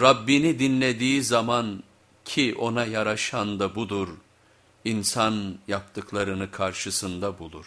Rabbini dinlediği zaman ki ona yaraşan da budur, insan yaptıklarını karşısında bulur.